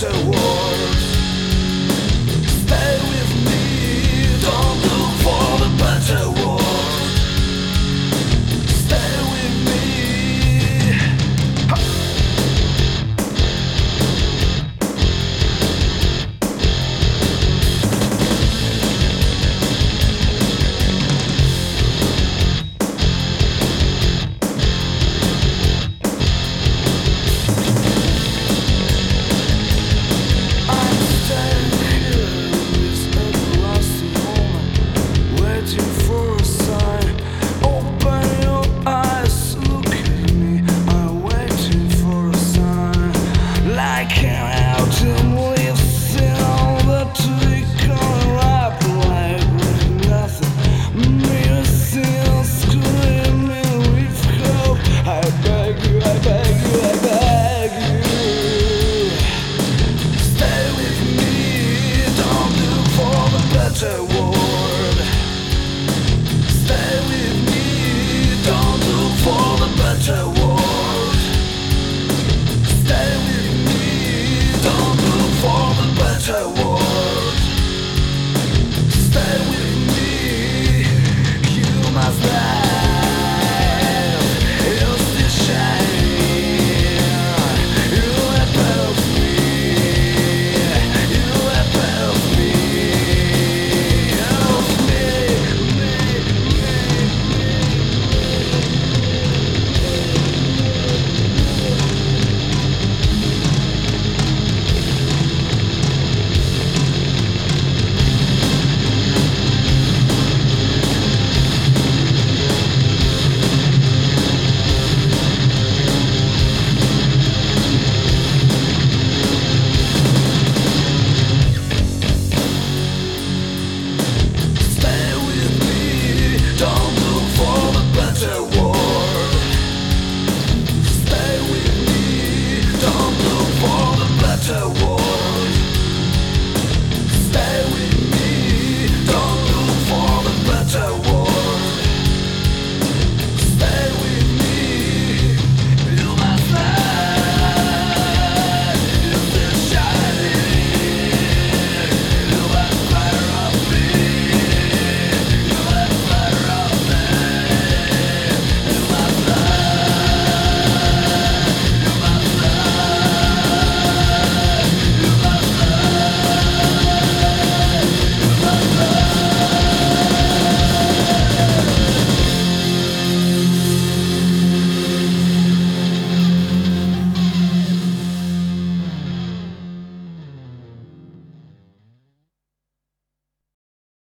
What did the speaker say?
to